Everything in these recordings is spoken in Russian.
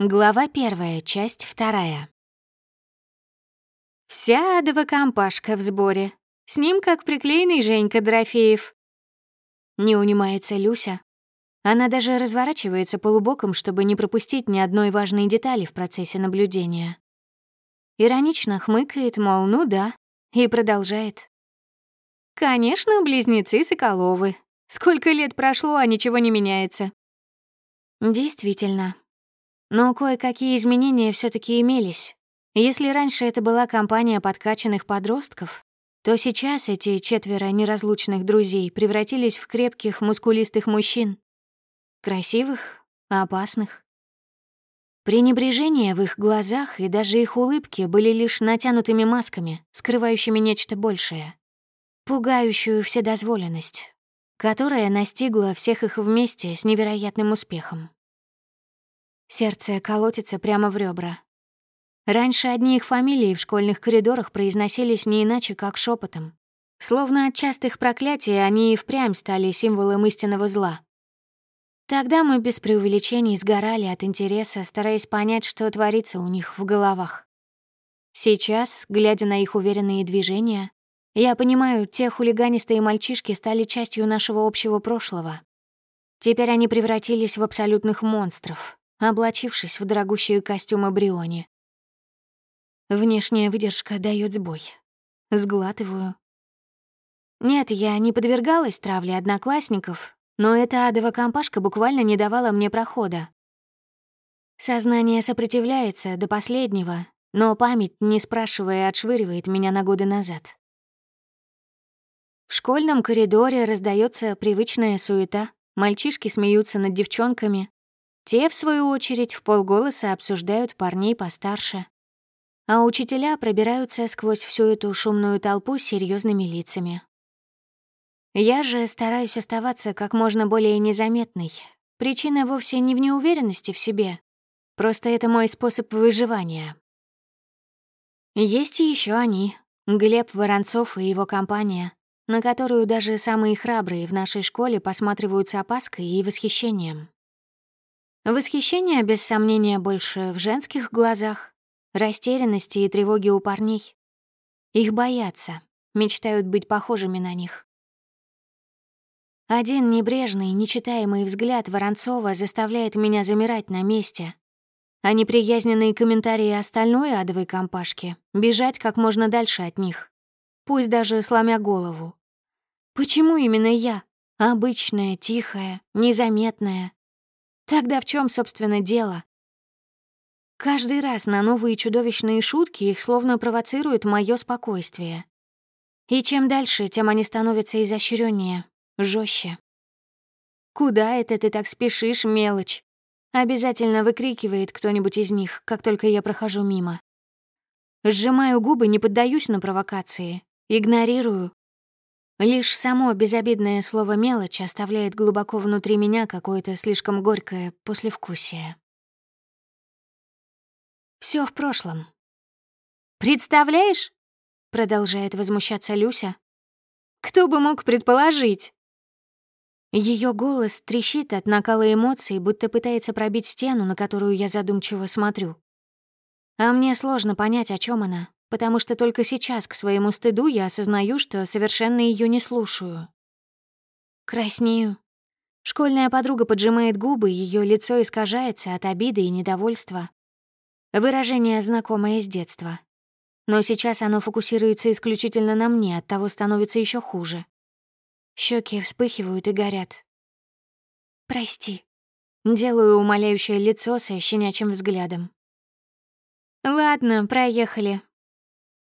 Глава первая, часть вторая. Вся адова компашка в сборе. С ним как приклеенный Женька Дорофеев. Не унимается Люся. Она даже разворачивается полубоком, чтобы не пропустить ни одной важной детали в процессе наблюдения. Иронично хмыкает, мол, ну да, и продолжает. Конечно, близнецы Соколовы. Сколько лет прошло, а ничего не меняется. Действительно. Но кое-какие изменения все таки имелись. Если раньше это была компания подкачанных подростков, то сейчас эти четверо неразлучных друзей превратились в крепких, мускулистых мужчин. Красивых, опасных. Пренебрежение в их глазах и даже их улыбки были лишь натянутыми масками, скрывающими нечто большее. Пугающую вседозволенность, которая настигла всех их вместе с невероятным успехом. Сердце колотится прямо в ребра. Раньше одни их фамилии в школьных коридорах произносились не иначе, как шепотом. Словно от частых проклятий они и впрямь стали символом истинного зла. Тогда мы без преувеличений сгорали от интереса, стараясь понять, что творится у них в головах. Сейчас, глядя на их уверенные движения, я понимаю, те хулиганистые мальчишки стали частью нашего общего прошлого. Теперь они превратились в абсолютных монстров, облачившись в дорогущие костюмы Бриони. Внешняя выдержка дает сбой. Сглатываю. Нет, я не подвергалась травле одноклассников, но эта адова компашка буквально не давала мне прохода. Сознание сопротивляется до последнего, но память, не спрашивая, отшвыривает меня на годы назад. В школьном коридоре раздается привычная суета, мальчишки смеются над девчонками. Те, в свою очередь, в полголоса обсуждают парней постарше а учителя пробираются сквозь всю эту шумную толпу с серьезными лицами. Я же стараюсь оставаться как можно более незаметной. Причина вовсе не в неуверенности в себе. Просто это мой способ выживания. Есть еще они. Глеб Воронцов и его компания, на которую даже самые храбрые в нашей школе посматривают с опаской и восхищением. Восхищение, без сомнения, больше в женских глазах, растерянности и тревоги у парней. Их боятся, мечтают быть похожими на них. Один небрежный, нечитаемый взгляд Воронцова заставляет меня замирать на месте, а неприязненные комментарии остальной адовой компашки — бежать как можно дальше от них, пусть даже сломя голову. Почему именно я? Обычная, тихая, незаметная. Тогда в чем, собственно, дело? Каждый раз на новые чудовищные шутки их словно провоцирует мое спокойствие. И чем дальше, тем они становятся изощреннее, жестче. «Куда это ты так спешишь, мелочь?» Обязательно выкрикивает кто-нибудь из них, как только я прохожу мимо. Сжимаю губы, не поддаюсь на провокации, игнорирую. Лишь само безобидное слово «мелочь» оставляет глубоко внутри меня какое-то слишком горькое послевкусие. Все в прошлом. «Представляешь?» — продолжает возмущаться Люся. «Кто бы мог предположить?» Ее голос трещит от накала эмоций, будто пытается пробить стену, на которую я задумчиво смотрю. А мне сложно понять, о чем она, потому что только сейчас, к своему стыду, я осознаю, что совершенно ее не слушаю. Краснею. Школьная подруга поджимает губы, ее лицо искажается от обиды и недовольства. Выражение знакомое с детства. Но сейчас оно фокусируется исключительно на мне, оттого становится еще хуже. Щеки вспыхивают и горят. «Прости». Делаю умоляющее лицо со щенячьим взглядом. «Ладно, проехали».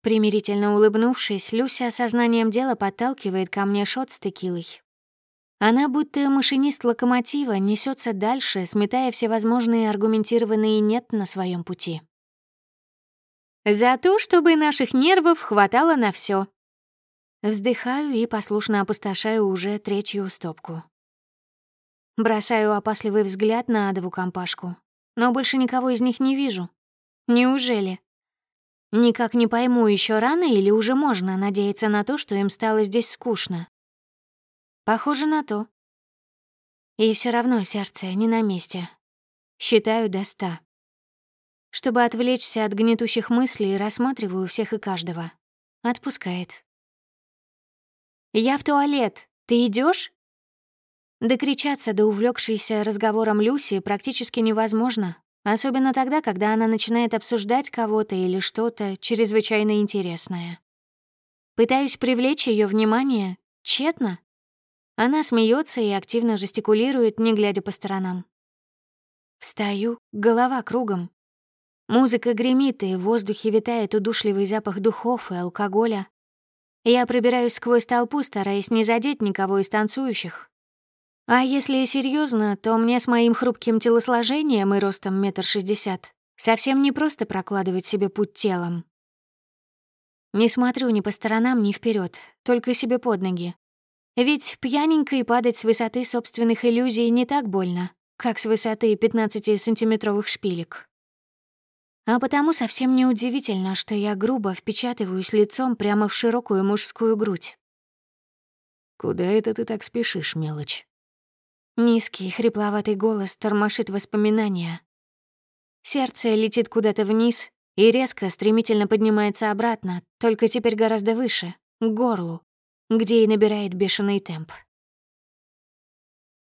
Примирительно улыбнувшись, Люся сознанием дела подталкивает ко мне шот с текилой. Она, будто машинист локомотива, несется дальше, сметая всевозможные аргументированные «нет» на своем пути. «За то, чтобы наших нервов хватало на все. Вздыхаю и послушно опустошаю уже третью стопку. Бросаю опасливый взгляд на адову компашку, но больше никого из них не вижу. Неужели? Никак не пойму, еще рано или уже можно надеяться на то, что им стало здесь скучно. Похоже на то. И все равно сердце не на месте. Считаю до ста. Чтобы отвлечься от гнетущих мыслей, рассматриваю всех и каждого. Отпускает. «Я в туалет. Ты идешь? Докричаться до увлекшейся разговором Люси практически невозможно, особенно тогда, когда она начинает обсуждать кого-то или что-то чрезвычайно интересное. Пытаюсь привлечь ее внимание, тщетно. Она смеется и активно жестикулирует, не глядя по сторонам. Встаю, голова кругом. Музыка гремит, и в воздухе витает удушливый запах духов и алкоголя. Я пробираюсь сквозь толпу, стараясь не задеть никого из танцующих. А если серьезно, то мне с моим хрупким телосложением и ростом метр шестьдесят совсем не просто прокладывать себе путь телом. Не смотрю ни по сторонам, ни вперед, только себе под ноги. Ведь пьяненько и падать с высоты собственных иллюзий не так больно, как с высоты 15-сантиметровых шпилек. А потому совсем неудивительно, что я грубо впечатываюсь лицом прямо в широкую мужскую грудь. «Куда это ты так спешишь, мелочь?» Низкий, хрипловатый голос тормошит воспоминания. Сердце летит куда-то вниз и резко, стремительно поднимается обратно, только теперь гораздо выше, к горлу, где и набирает бешеный темп.